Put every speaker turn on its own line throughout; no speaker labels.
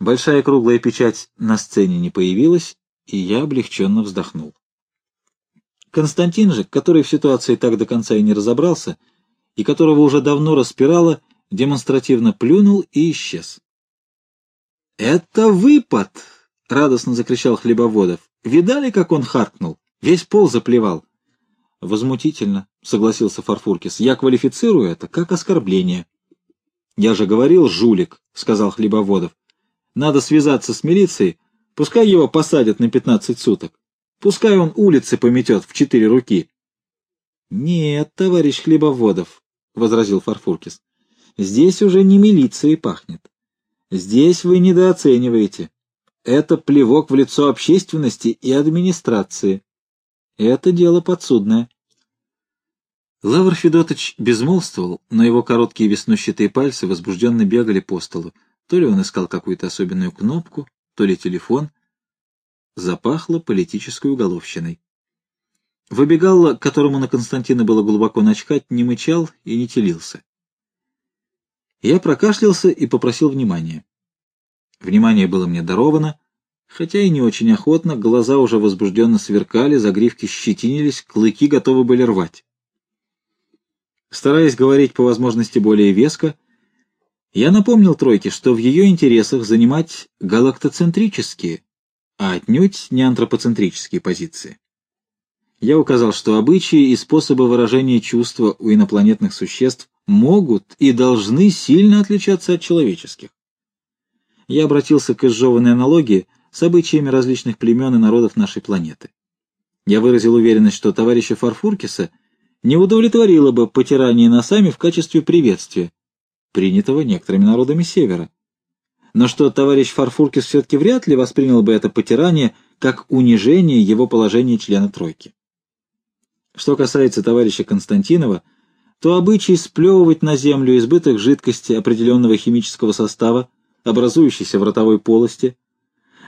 Большая круглая печать на сцене не появилась, и я облегченно вздохнул. Константин же, который в ситуации так до конца и не разобрался, и которого уже давно распирало, демонстративно плюнул и исчез. «Это выпад!» — радостно закричал Хлебоводов. «Видали, как он харкнул? Весь пол заплевал». «Возмутительно», — согласился Фарфуркис. «Я квалифицирую это как оскорбление». «Я же говорил, жулик», — сказал Хлебоводов. «Надо связаться с милицией, пускай его посадят на пятнадцать суток. Пускай он улицы пометет в четыре руки». «Нет, товарищ Хлебоводов», — возразил Фарфуркис. «Здесь уже не милицией пахнет. Здесь вы недооцениваете. Это плевок в лицо общественности и администрации. Это дело подсудное. Лавр Федотович безмолвствовал, но его короткие веснущатые пальцы возбужденно бегали по столу. То ли он искал какую-то особенную кнопку, то ли телефон. Запахло политической уголовщиной. Выбегалла, которому на Константина было глубоко начхать, не мычал и не телился. Я прокашлялся и попросил внимания. Внимание было мне даровано, Хотя и не очень охотно, глаза уже возбужденно сверкали, загривки щетинились, клыки готовы были рвать. Стараясь говорить по возможности более веско, я напомнил тройке, что в ее интересах занимать галактоцентрические, а отнюдь не антропоцентрические позиции. Я указал, что обычаи и способы выражения чувства у инопланетных существ могут и должны сильно отличаться от человеческих. Я обратился к изжеванной аналогии – с обычаями различных племен и народов нашей планеты. Я выразил уверенность, что товарища Фарфуркиса не удовлетворило бы потирание носами в качестве приветствия, принятого некоторыми народами Севера. Но что товарищ Фарфуркис все-таки вряд ли воспринял бы это потирание как унижение его положения члена тройки. Что касается товарища Константинова, то обычай сплевывать на землю избыток жидкости определенного химического состава, образующейся в ротовой полости,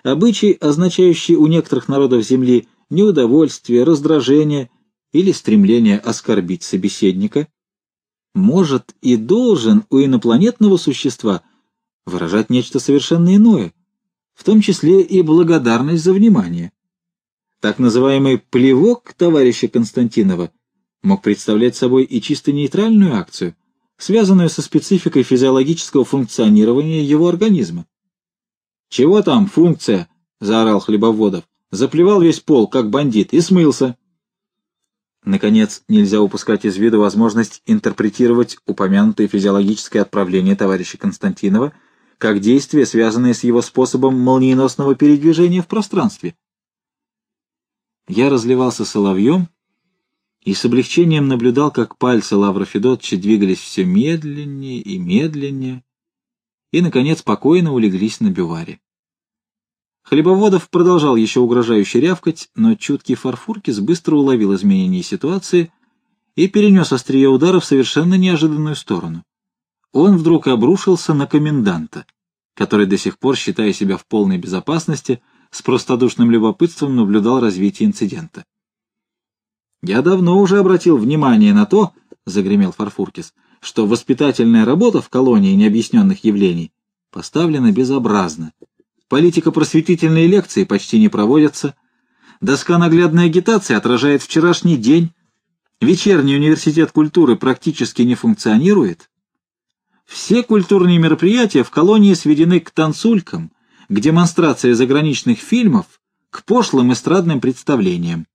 Обычай, означающий у некоторых народов Земли неудовольствие, раздражение или стремление оскорбить собеседника, может и должен у инопланетного существа выражать нечто совершенно иное, в том числе и благодарность за внимание. Так называемый «плевок» товарища Константинова мог представлять собой и чисто нейтральную акцию, связанную со спецификой физиологического функционирования его организма. «Чего там, функция?» — заорал Хлебоводов. Заплевал весь пол, как бандит, и смылся. Наконец, нельзя упускать из виду возможность интерпретировать упомянутое физиологическое отправление товарища Константинова как действие, связанное с его способом молниеносного передвижения в пространстве. Я разливался соловьем и с облегчением наблюдал, как пальцы Лавра Федотовича двигались все медленнее и медленнее, и, наконец, спокойно улеглись на бюваре. Хлебоводов продолжал еще угрожающе рявкать, но чуткий Фарфуркис быстро уловил изменение ситуации и перенес острие удара в совершенно неожиданную сторону. Он вдруг обрушился на коменданта, который до сих пор, считая себя в полной безопасности, с простодушным любопытством наблюдал развитие инцидента. «Я давно уже обратил внимание на то, — загремел Фарфуркис, — что воспитательная работа в колонии необъясненных явлений поставлена безобразно. Политико-просветительные лекции почти не проводятся. Доска наглядной агитации отражает вчерашний день. Вечерний университет культуры практически не функционирует. Все культурные мероприятия в колонии сведены к танцулькам, к демонстрации заграничных фильмов, к пошлым эстрадным представлениям.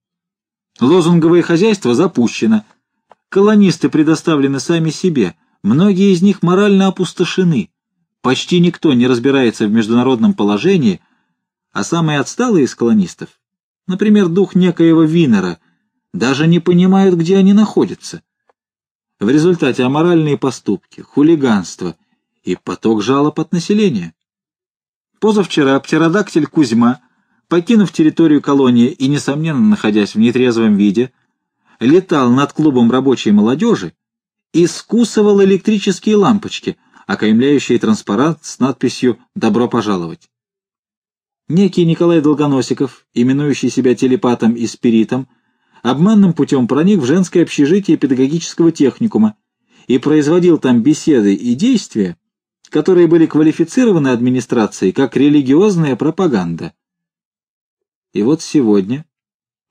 Лозунговое хозяйство запущено – Колонисты предоставлены сами себе, многие из них морально опустошены. Почти никто не разбирается в международном положении, а самые отсталые из колонистов, например, дух некоего Винера, даже не понимают, где они находятся. В результате аморальные поступки, хулиганство и поток жалоб от населения. Позавчера птеродактиль Кузьма, покинув территорию колонии и, несомненно, находясь в нетрезвом виде, летал над клубом рабочей молодежи и скусывал электрические лампочки, окаймляющие транспарант с надписью «Добро пожаловать». Некий Николай Долгоносиков, именующий себя телепатом и спиритом, обманным путем проник в женское общежитие педагогического техникума и производил там беседы и действия, которые были квалифицированы администрацией как религиозная пропаганда. И вот сегодня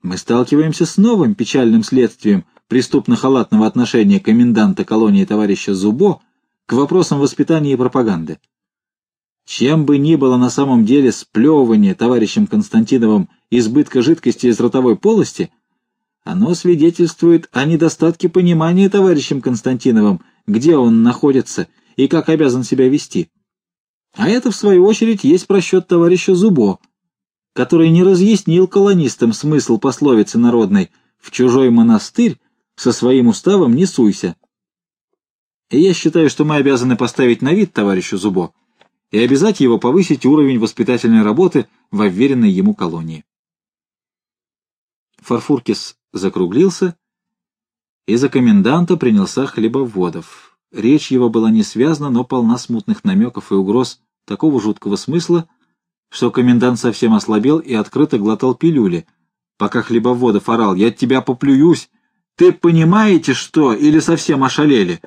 мы сталкиваемся с новым печальным следствием преступно-халатного отношения коменданта колонии товарища Зубо к вопросам воспитания и пропаганды. Чем бы ни было на самом деле сплевывание товарищем Константиновым избытка жидкости из ротовой полости, оно свидетельствует о недостатке понимания товарищем Константиновым, где он находится и как обязан себя вести. А это, в свою очередь, есть просчет товарища Зубо, который не разъяснил колонистам смысл пословицы народной «в чужой монастырь со своим уставом не суйся». И я считаю, что мы обязаны поставить на вид товарищу Зубо и обязать его повысить уровень воспитательной работы в обверенной ему колонии. Фарфуркис закруглился, и за коменданта принялся хлебоводов. Речь его была не связана, но полна смутных намеков и угроз такого жуткого смысла, что комендант совсем ослабел и открыто глотал пилюли, пока хлебоводов орал «Я от тебя поплююсь! Ты понимаете, что? Или совсем ошалели?»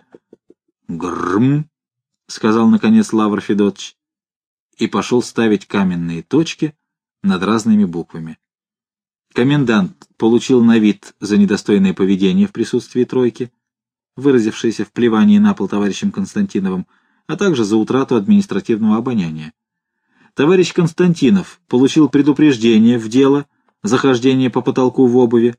«Грм!» — сказал наконец Лавр Федотович и пошел ставить каменные точки над разными буквами. Комендант получил на вид за недостойное поведение в присутствии тройки, выразившееся в плевании на пол товарищем Константиновым, а также за утрату административного обоняния. Товарищ Константинов получил предупреждение в дело захождение по потолку в обуви.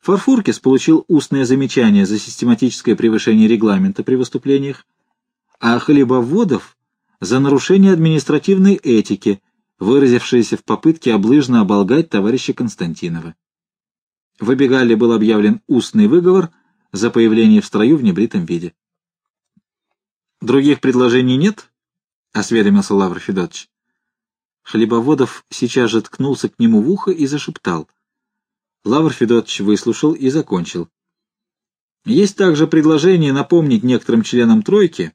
Фарфуркис получил устное замечание за систематическое превышение регламента при выступлениях, а Хлебоводов — за нарушение административной этики, выразившееся в попытке облыжно оболгать товарища Константинова. В Обегале был объявлен устный выговор за появление в строю в небритом виде. «Других предложений нет?» — осведомился Лавр Федотович. Хлебоводов сейчас же ткнулся к нему в ухо и зашептал. Лавр Федотович выслушал и закончил. Есть также предложение напомнить некоторым членам «тройки»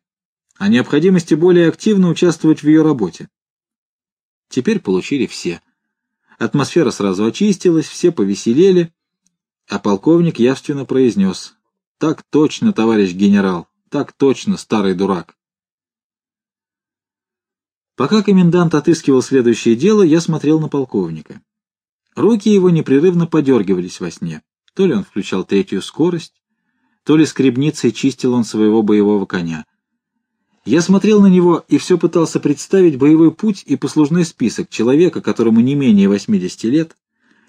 о необходимости более активно участвовать в ее работе. Теперь получили все. Атмосфера сразу очистилась, все повеселели, а полковник явственно произнес «Так точно, товарищ генерал, так точно, старый дурак». Пока комендант отыскивал следующее дело, я смотрел на полковника. Руки его непрерывно подергивались во сне. То ли он включал третью скорость, то ли скребницей чистил он своего боевого коня. Я смотрел на него и все пытался представить боевой путь и послужной список человека, которому не менее 80 лет,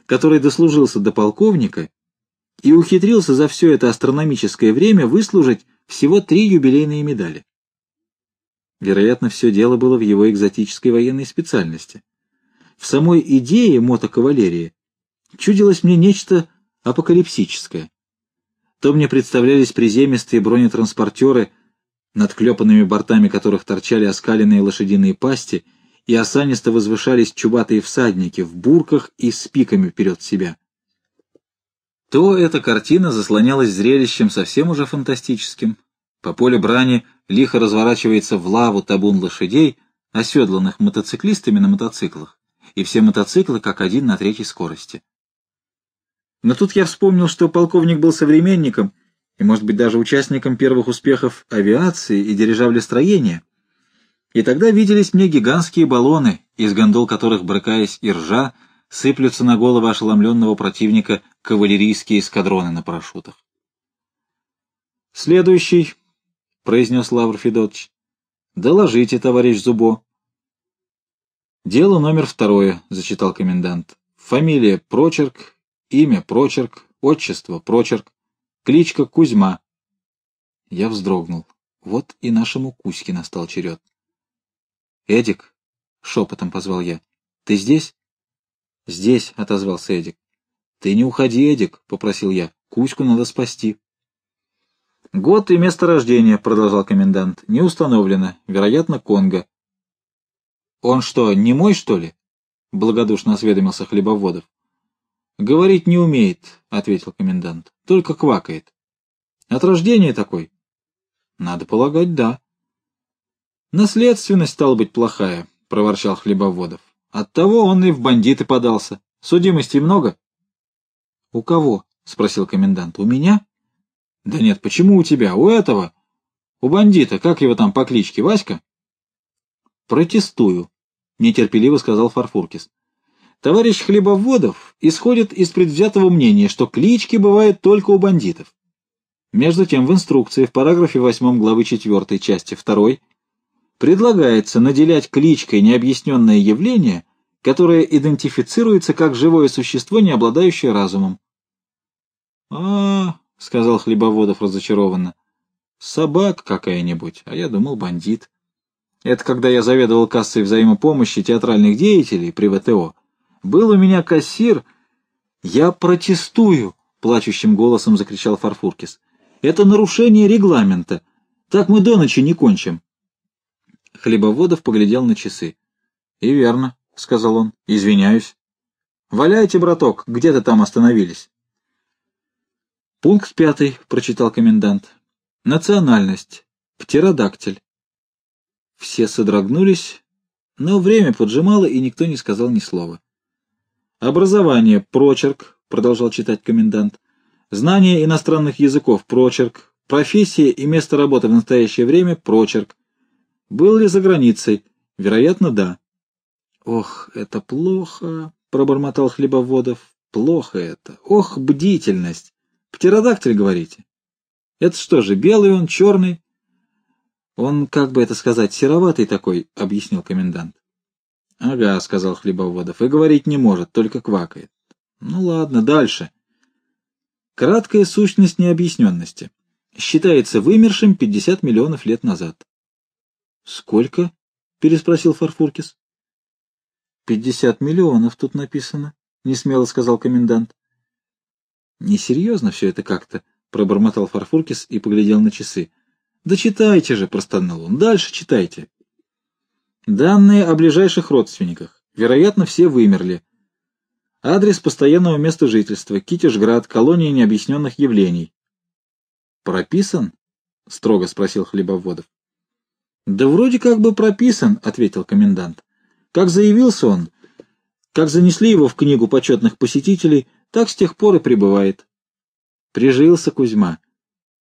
который дослужился до полковника и ухитрился за все это астрономическое время выслужить всего три юбилейные медали. Вероятно, все дело было в его экзотической военной специальности. В самой идее мотокавалерии чудилось мне нечто апокалипсическое. То мне представлялись приземистые бронетранспортеры, над клепанными бортами которых торчали оскаленные лошадиные пасти, и осанисто возвышались чубатые всадники в бурках и с пиками вперед себя. То эта картина заслонялась зрелищем совсем уже фантастическим. По полю брани лихо разворачивается в лаву табун лошадей, оседланных мотоциклистами на мотоциклах, и все мотоциклы как один на третьей скорости. Но тут я вспомнил, что полковник был современником и, может быть, даже участником первых успехов авиации и дирижаблестроения, и тогда виделись мне гигантские баллоны, из гондол которых, брыкаясь и ржа, сыплются на головы ошеломленного противника кавалерийские эскадроны на парашютах. Следующий — произнес Лавр Федотович. — Доложите, товарищ Зубо. — Дело номер второе, — зачитал комендант. — Фамилия Прочерк, имя Прочерк, отчество Прочерк, кличка Кузьма. Я вздрогнул. Вот и нашему Кузьке настал черед. — Эдик, — шепотом позвал я, — ты здесь? — Здесь, — отозвался Эдик. — Ты не уходи, Эдик, — попросил я. — Кузьку надо спасти. «Год и место рождения», — продолжал комендант, — «не установлено. Вероятно, Конго». «Он что, не мой, что ли?» — благодушно осведомился Хлебоводов. «Говорить не умеет», — ответил комендант, — «только квакает». «От рождения такой?» «Надо полагать, да». «Наследственность стала быть плохая», — проворчал Хлебоводов. «Оттого он и в бандиты подался. Судимостей много?» «У кого?» — спросил комендант. «У меня?» Да нет, почему у тебя? У этого? У бандита, как его там по кличке, Васька? Протестую, нетерпеливо сказал Фарфуркис. Товарищ Хлебоводов исходит из предвзятого мнения, что клички бывают только у бандитов. Между тем, в инструкции в параграфе 8 главы 4 части 2 предлагается наделять кличкой необъясненное явление, которое идентифицируется как живое существо, не обладающее разумом. «А, — сказал Хлебоводов разочарованно, — собака какая-нибудь, а я думал бандит. Это когда я заведовал кассой взаимопомощи театральных деятелей при ВТО. Был у меня кассир. Я протестую, — плачущим голосом закричал Фарфуркис. Это нарушение регламента. Так мы до ночи не кончим. Хлебоводов поглядел на часы. — И верно, — сказал он. — Извиняюсь. — Валяйте, браток, где ты там остановились? Пункт пятый, — прочитал комендант. Национальность. Птеродактиль. Все содрогнулись, но время поджимало, и никто не сказал ни слова. Образование. Прочерк, — продолжал читать комендант. Знание иностранных языков – прочерк. Профессия и место работы в настоящее время – прочерк. Был ли за границей? Вероятно, да. Ох, это плохо, пробормотал Хлебоводов. Плохо это. Ох, бдительность. Птеродактиль, говорите? Это что же, белый он, черный? Он, как бы это сказать, сероватый такой, объяснил комендант. Ага, сказал Хлебоводов, и говорить не может, только квакает. Ну ладно, дальше. Краткая сущность необъясненности. Считается вымершим 50 миллионов лет назад. «Сколько?» — переспросил Фарфуркис. «Пятьдесят миллионов тут написано», — несмело сказал комендант. «Несерьезно все это как-то», — пробормотал Фарфуркис и поглядел на часы. «Да читайте же», — простонал он, — «дальше читайте». «Данные о ближайших родственниках. Вероятно, все вымерли. Адрес постоянного места жительства. Китежград, колония необъясненных явлений. «Прописан?» — строго спросил Хлебоводов. «Да вроде как бы прописан», — ответил комендант. «Как заявился он, как занесли его в книгу почетных посетителей, так с тех пор и пребывает». Прижился Кузьма.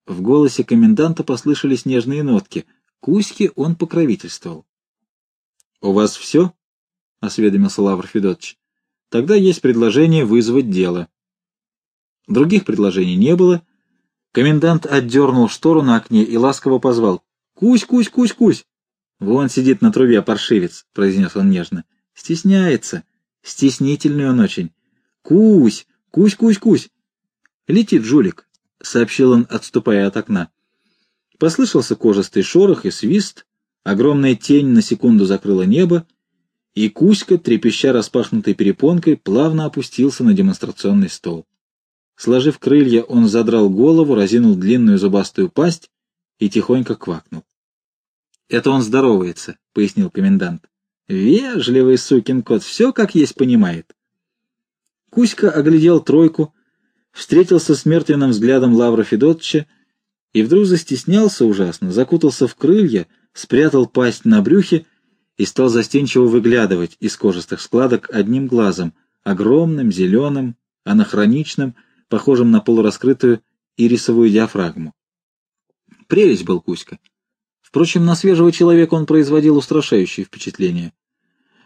В голосе коменданта послышались нежные нотки. Кузьке он покровительствовал. — У вас все? — осведомился Лавр Федотович. Тогда есть предложение вызвать дело. Других предложений не было. Комендант отдернул штору на окне и ласково позвал. «Кусь, кусь, кусь, кусь!» «Вон сидит на трубе паршивец», — произнес он нежно. «Стесняется. Стеснительный он очень. Кусь, кусь, кусь, кусь!» «Летит жулик», — сообщил он, отступая от окна. Послышался кожистый шорох и свист, огромная тень на секунду закрыла небо, и Кузька, трепеща распахнутой перепонкой, плавно опустился на демонстрационный стол. Сложив крылья, он задрал голову, разинул длинную зубастую пасть и тихонько квакнул. — Это он здоровается, — пояснил комендант. — Вежливый сукин кот, все как есть понимает. Кузька оглядел тройку, встретился с взглядом Лавра Федотча и вдруг застеснялся ужасно, закутался в крылья, спрятал пасть на брюхе и стал застенчиво выглядывать из кожистых складок одним глазом, огромным, зеленым, анахроничным, похожим на полураскрытую ирисовую диафрагму. Прелесть был Кузька. Впрочем, на свежего человека он производил устрашающее впечатление.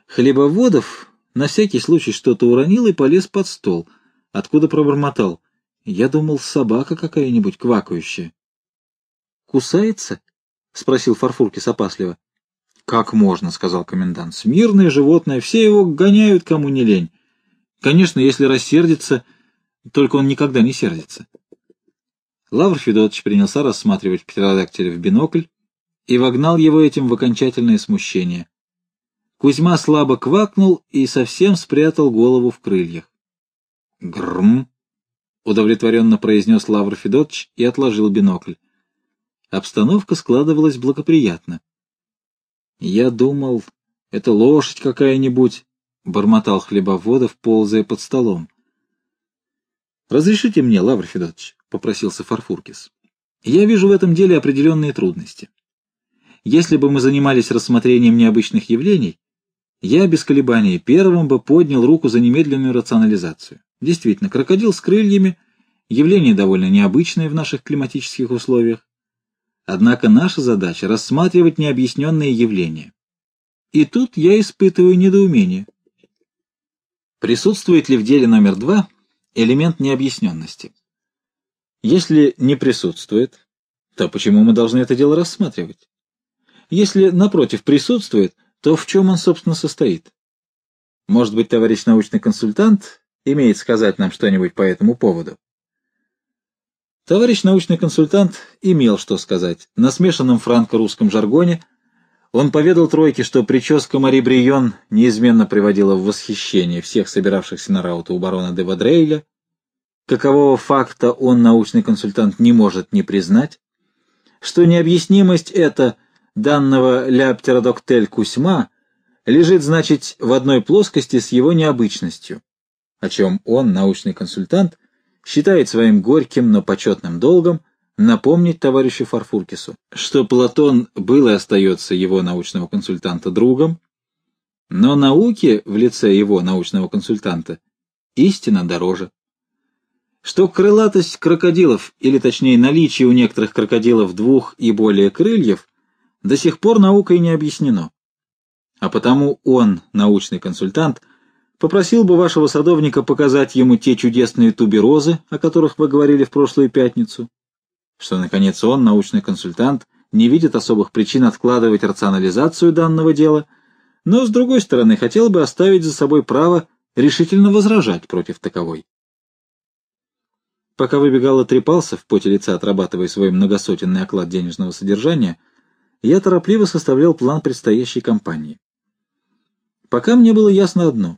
Хлебоводов на всякий случай что-то уронил и полез под стол, откуда пробормотал. Я думал, собака какая-нибудь квакающая. «Кусается?» — спросил Фарфуркис опасливо. «Как можно?» — сказал комендант. «Смирное животное, все его гоняют, кому не лень. Конечно, если рассердится, только он никогда не сердится». Лавр Федотович принялся рассматривать птеродактиля в бинокль и вогнал его этим в окончательное смущение. Кузьма слабо квакнул и совсем спрятал голову в крыльях. «Грм!» — удовлетворенно произнес Лавр Федотович и отложил бинокль. Обстановка складывалась благоприятно. Я думал, это лошадь какая-нибудь, — бормотал Хлебоводов, ползая под столом. — Разрешите мне, Лавр Федотович, — попросился Фарфуркис. — Я вижу в этом деле определенные трудности. Если бы мы занимались рассмотрением необычных явлений, я без колебаний первым бы поднял руку за немедленную рационализацию. Действительно, крокодил с крыльями — явление довольно необычное в наших климатических условиях. Однако наша задача — рассматривать необъясненные явления. И тут я испытываю недоумение. Присутствует ли в деле номер два элемент необъясненности? Если не присутствует, то почему мы должны это дело рассматривать? Если, напротив, присутствует, то в чем он, собственно, состоит? Может быть, товарищ научный консультант имеет сказать нам что-нибудь по этому поводу? Товарищ научный консультант имел что сказать. На смешанном франко-русском жаргоне он поведал тройке, что прическа Мари Брион неизменно приводила в восхищение всех собиравшихся на рауту у барона де Вадрейля, какового факта он, научный консультант, не может не признать, что необъяснимость эта данного ляптеродоктель Кусьма лежит, значит, в одной плоскости с его необычностью, о чем он, научный консультант, считает своим горьким, но почетным долгом напомнить товарищу Фарфуркису, что Платон был и остается его научного консультанта другом, но науке в лице его научного консультанта истина дороже. Что крылатость крокодилов, или точнее наличие у некоторых крокодилов двух и более крыльев, до сих пор наукой не объяснено. А потому он, научный консультант, Попросил бы вашего садовника показать ему те чудесные туберозы, о которых вы говорили в прошлую пятницу. Что, наконец, он, научный консультант, не видит особых причин откладывать рационализацию данного дела, но, с другой стороны, хотел бы оставить за собой право решительно возражать против таковой. Пока выбегал трепался, в поте лица отрабатывая свой многосотенный оклад денежного содержания, я торопливо составлял план предстоящей кампании. Пока мне было ясно одно.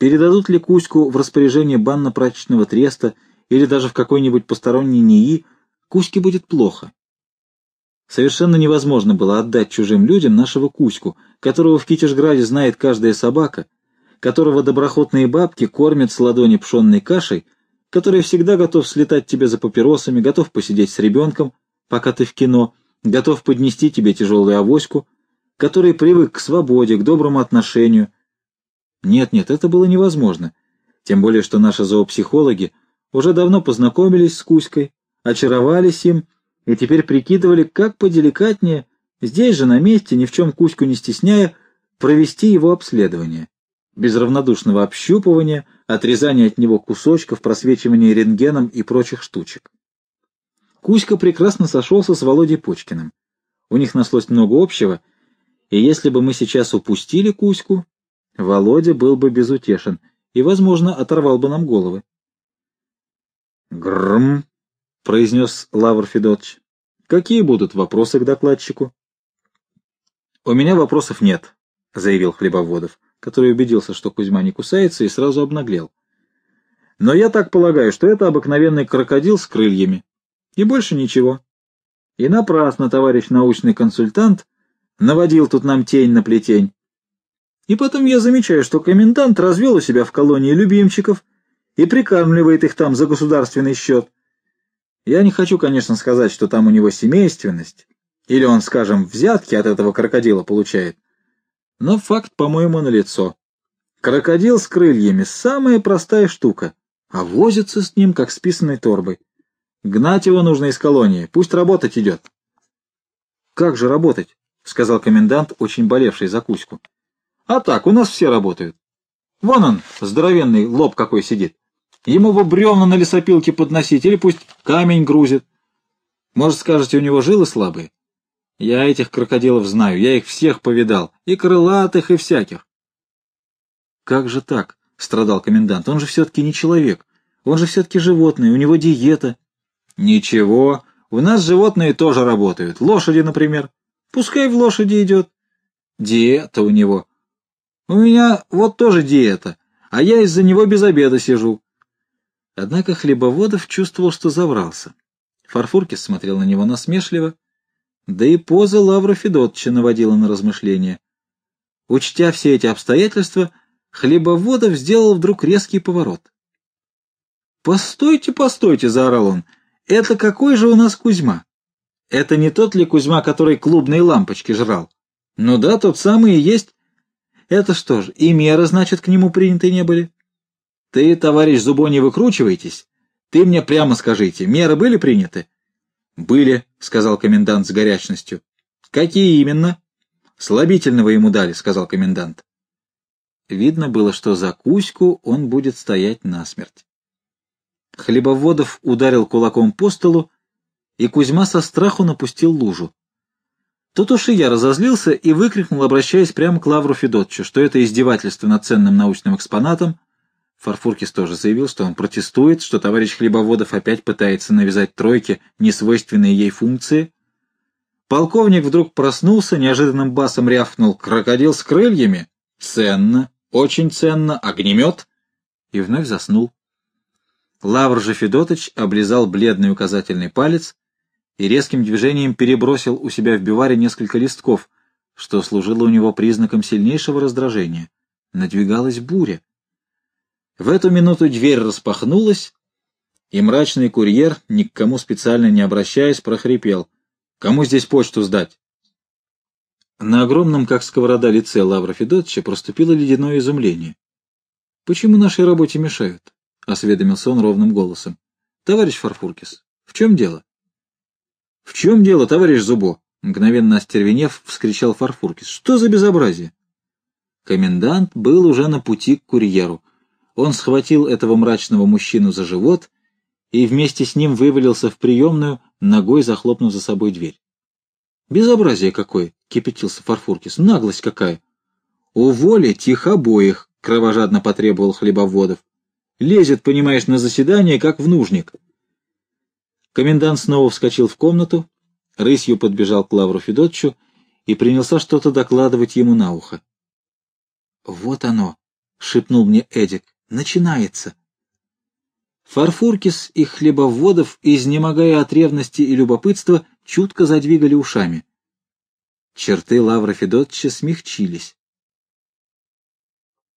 Передадут ли Кузьку в распоряжение банно-прачечного треста или даже в какой-нибудь посторонний НИИ, Кузьке будет плохо. Совершенно невозможно было отдать чужим людям нашего Кузьку, которого в Китежграде знает каждая собака, которого доброхотные бабки кормят с ладони пшенной кашей, который всегда готов слетать тебе за папиросами, готов посидеть с ребенком, пока ты в кино, готов поднести тебе тяжелую авоську, который привык к свободе, к доброму отношению — нет-нет, это было невозможно. Тем более, что наши зоопсихологи уже давно познакомились с Кузькой, очаровались им и теперь прикидывали, как поделикатнее, здесь же на месте, ни в чем Кузьку не стесняя, провести его обследование. Без равнодушного общупывания, отрезания от него кусочков, просвечивания рентгеном и прочих штучек. Кузька прекрасно сошелся с Володей Почкиным. У них нашлось много общего, и если бы мы сейчас упустили Кузьку, Володя был бы безутешен и, возможно, оторвал бы нам головы. «Грм!» — произнес Лавр Федотович. «Какие будут вопросы к докладчику?» «У меня вопросов нет», — заявил Хлебоводов, который убедился, что Кузьма не кусается, и сразу обнаглел. «Но я так полагаю, что это обыкновенный крокодил с крыльями. И больше ничего. И напрасно товарищ научный консультант наводил тут нам тень на плетень. И потом я замечаю, что комендант развел у себя в колонии любимчиков и прикармливает их там за государственный счет. Я не хочу, конечно, сказать, что там у него семейственность, или он, скажем, взятки от этого крокодила получает. Но факт, по-моему, налицо. Крокодил с крыльями — самая простая штука, а возится с ним, как с писаной торбой. Гнать его нужно из колонии, пусть работать идет. — Как же работать? — сказал комендант, очень болевший за Кузьку. А так, у нас все работают. Вон он, здоровенный лоб какой сидит. Ему бы бревна на лесопилке подносить, или пусть камень грузит. Может, скажете, у него жилы слабые? Я этих крокодилов знаю, я их всех повидал, и крылатых, и всяких. Как же так? — страдал комендант. Он же все-таки не человек. Он же все-таки животное, у него диета. Ничего, у нас животные тоже работают. Лошади, например. Пускай в лошади идет. Диета у него. У меня вот тоже диета, а я из-за него без обеда сижу. Однако Хлебоводов чувствовал, что заврался. Фарфуркис смотрел на него насмешливо, да и поза Лавра Федотовича наводила на размышления. Учтя все эти обстоятельства, Хлебоводов сделал вдруг резкий поворот. «Постойте, постойте!» — заорал он. «Это какой же у нас Кузьма? Это не тот ли Кузьма, который клубные лампочки жрал? Ну да, тот самый и есть. Это что ж, и меры, значит, к нему приняты не были? Ты, товарищ Зубо, не выкручивайтесь. Ты мне прямо скажите, меры были приняты? Были, сказал комендант с горячностью. Какие именно? Слабительного ему дали, — сказал комендант. Видно было, что за Кузьку он будет стоять насмерть. Хлебоводов ударил кулаком по столу, и Кузьма со страху напустил лужу. Тут уж и я разозлился и выкрикнул, обращаясь прямо к Лавру Федотчу, что это издевательство над ценным научным экспонатом. Фарфуркис тоже заявил, что он протестует, что товарищ Хлебоводов опять пытается навязать тройке несвойственные ей функции. Полковник вдруг проснулся, неожиданным басом рявкнул «Крокодил с крыльями! Ценно! Очень ценно! Огнемет!» и вновь заснул. Лавр же Федотыч облизал бледный указательный палец и резким движением перебросил у себя в биваре несколько листков, что служило у него признаком сильнейшего раздражения. Надвигалась буря. В эту минуту дверь распахнулась, и мрачный курьер, ни к кому специально не обращаясь, прохрипел. «Кому здесь почту сдать?» На огромном, как сковорода, лице Лавра Федотча проступило ледяное изумление. «Почему нашей работе мешают?» — осведомился он ровным голосом. «Товарищ Фарфуркис, в чем дело?» «В чем дело, товарищ Зубо?» — мгновенно остервенев, вскричал Фарфуркис. «Что за безобразие?» Комендант был уже на пути к курьеру. Он схватил этого мрачного мужчину за живот и вместе с ним вывалился в приемную, ногой захлопнув за собой дверь. «Безобразие какое!» — кипятился Фарфуркис. «Наглость какая!» «Уволи тих обоих!» — кровожадно потребовал Хлебоводов. «Лезет, понимаешь, на заседание, как в нужник». Комендант снова вскочил в комнату, рысью подбежал к Лавру Федотчу и принялся что-то докладывать ему на ухо. «Вот оно!» — шепнул мне Эдик. «Начинается!» Фарфуркис и хлебоводов, изнемогая от ревности и любопытства, чутко задвигали ушами. Черты Лавра Федотча смягчились.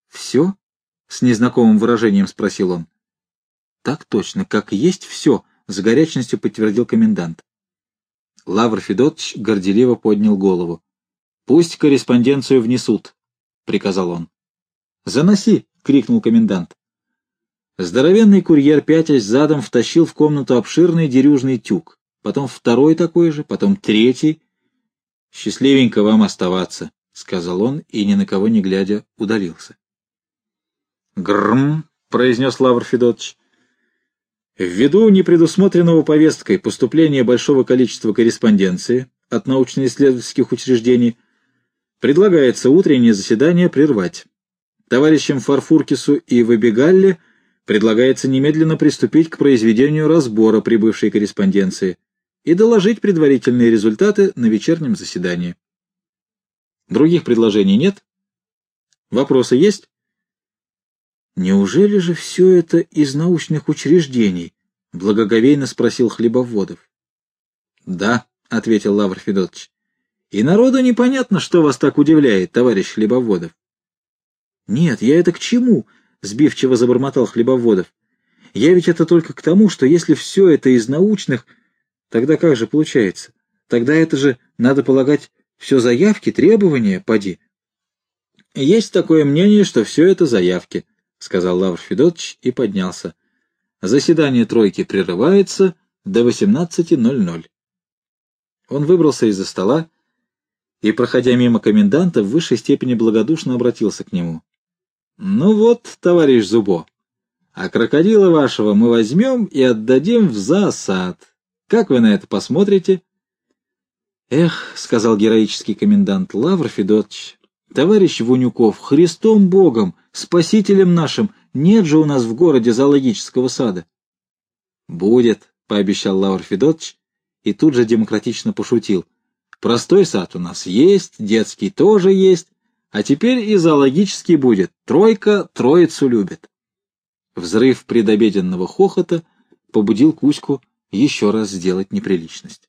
«Все?» — с незнакомым выражением спросил он. «Так точно, как есть все», — с горячностью подтвердил комендант. Лавр Федотович горделиво поднял голову. «Пусть корреспонденцию внесут», — приказал он. «Заноси!» — крикнул комендант. Здоровенный курьер, пятясь задом, втащил в комнату обширный дерюжный тюк, потом второй такой же, потом третий. «Счастливенько вам оставаться», — сказал он и, ни на кого не глядя, удалился. «Грм», — произнес Лавр Федотович. Ввиду непредусмотренного повесткой поступления большого количества корреспонденции от научно-исследовательских учреждений предлагается утреннее заседание прервать. Товарищам Фарфуркису и Выбегалле предлагается немедленно приступить к произведению разбора прибывшей корреспонденции и доложить предварительные результаты на вечернем заседании. Других предложений нет? Вопросы есть? Неужели же все это из научных учреждений? Благоговейно спросил Хлебоводов. Да, ответил Лавр Федотович. И народу непонятно, что вас так удивляет, товарищ Хлебоводов. Нет, я это к чему? Сбивчиво забормотал Хлебоводов. Я ведь это только к тому, что если все это из научных, тогда как же получается? Тогда это же, надо полагать, все заявки, требования, поди. Есть такое мнение, что все это заявки, — сказал Лавр Федотович и поднялся. «Заседание тройки прерывается до 18.00». Он выбрался из-за стола и, проходя мимо коменданта, в высшей степени благодушно обратился к нему. «Ну вот, товарищ Зубо, а крокодила вашего мы возьмем и отдадим в засад. Как вы на это посмотрите?» «Эх», — сказал героический комендант Лавр Федотович, — «товарищ Вунюков, Христом Богом, Спасителем нашим нет же у нас в городе зоологического сада. — Будет, — пообещал Лавр Федотович и тут же демократично пошутил. — Простой сад у нас есть, детский тоже есть, а теперь и зоологический будет. Тройка троицу любит. Взрыв предобеденного хохота побудил Кузьку еще раз сделать неприличность.